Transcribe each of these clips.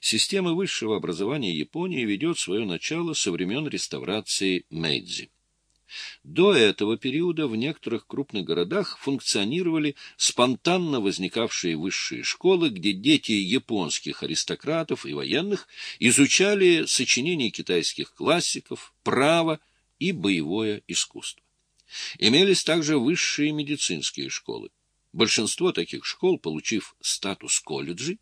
Система высшего образования Японии ведет свое начало со времен реставрации Мэйдзи. До этого периода в некоторых крупных городах функционировали спонтанно возникавшие высшие школы, где дети японских аристократов и военных изучали сочинения китайских классиков, право и боевое искусство. Имелись также высшие медицинские школы. Большинство таких школ, получив статус колледжей,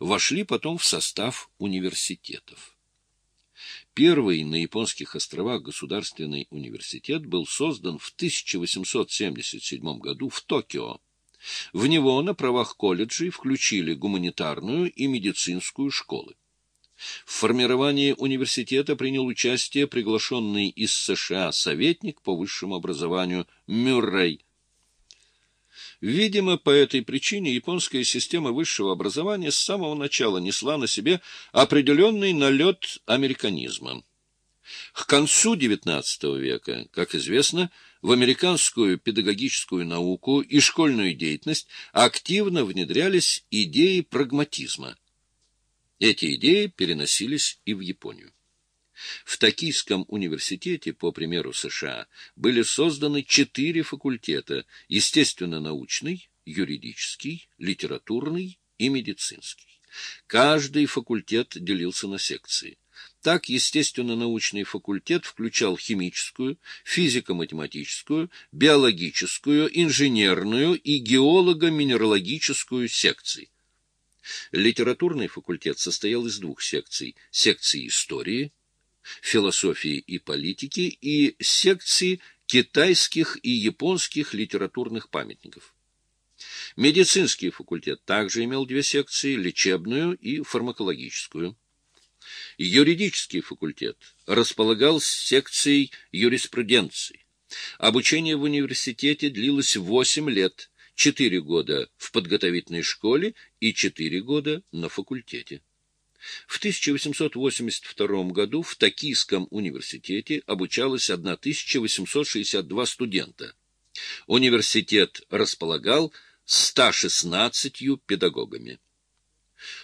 вошли потом в состав университетов. Первый на японских островах государственный университет был создан в 1877 году в Токио. В него на правах колледжей включили гуманитарную и медицинскую школы. В формировании университета принял участие приглашенный из США советник по высшему образованию Мюррей Видимо, по этой причине японская система высшего образования с самого начала несла на себе определенный налет американизма. К концу XIX века, как известно, в американскую педагогическую науку и школьную деятельность активно внедрялись идеи прагматизма. Эти идеи переносились и в Японию. В Токийском университете, по примеру США, были созданы четыре факультета – естественно-научный, юридический, литературный и медицинский. Каждый факультет делился на секции. Так, естественно-научный факультет включал химическую, физико-математическую, биологическую, инженерную и геолого-минералогическую секции. Литературный факультет состоял из двух секций – секции истории – философии и политики и секции китайских и японских литературных памятников. Медицинский факультет также имел две секции – лечебную и фармакологическую. Юридический факультет располагал секцией юриспруденции. Обучение в университете длилось 8 лет, 4 года в подготовительной школе и 4 года на факультете. В 1882 году в Токийском университете обучалось 1862 студента. Университет располагал 116 педагогами.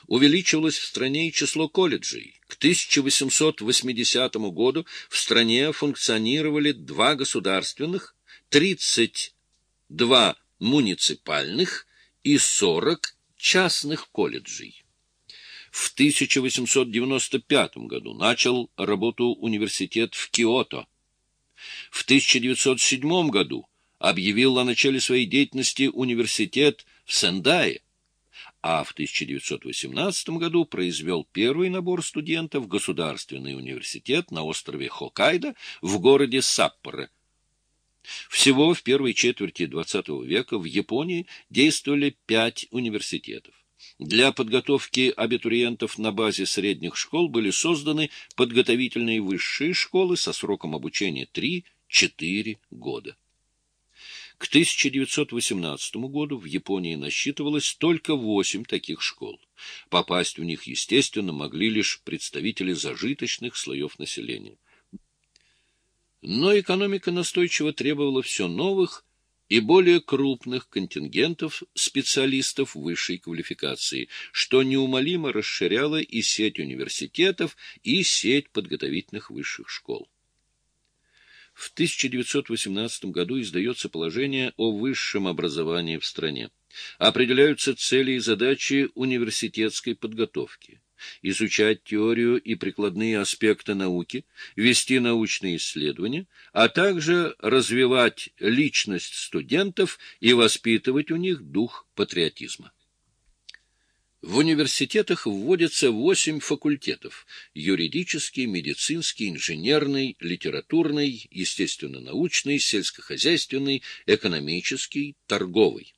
Увеличивалось в стране и число колледжей. К 1880 году в стране функционировали два государственных, 32 муниципальных и 40 частных колледжей. В 1895 году начал работу университет в Киото. В 1907 году объявил о начале своей деятельности университет в Сендае, а в 1918 году произвел первый набор студентов в Государственный университет на острове Хоккайдо в городе Саппоро. Всего в первой четверти XX века в Японии действовали пять университетов. Для подготовки абитуриентов на базе средних школ были созданы подготовительные высшие школы со сроком обучения 3-4 года. К 1918 году в Японии насчитывалось только 8 таких школ. Попасть в них, естественно, могли лишь представители зажиточных слоев населения. Но экономика настойчиво требовала все новых и более крупных контингентов специалистов высшей квалификации, что неумолимо расширяло и сеть университетов, и сеть подготовительных высших школ. В 1918 году издается положение о высшем образовании в стране. Определяются цели и задачи университетской подготовки изучать теорию и прикладные аспекты науки, вести научные исследования, а также развивать личность студентов и воспитывать у них дух патриотизма. В университетах вводятся восемь факультетов – юридический, медицинский, инженерный, литературный, естественно-научный, сельскохозяйственный, экономический, торговый.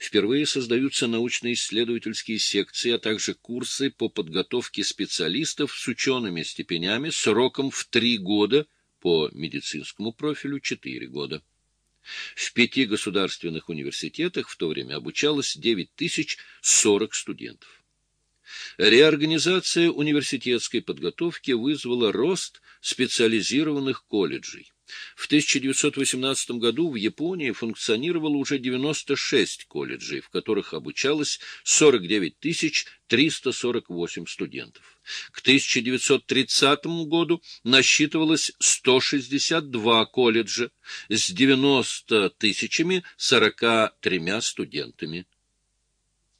Впервые создаются научно-исследовательские секции, а также курсы по подготовке специалистов с учеными степенями сроком в три года, по медицинскому профилю четыре года. В пяти государственных университетах в то время обучалось 9040 студентов. Реорганизация университетской подготовки вызвала рост специализированных колледжей. В 1918 году в Японии функционировало уже 96 колледжей, в которых обучалось 49 348 студентов. К 1930 году насчитывалось 162 колледжа с 90 тысячами 43 студентами.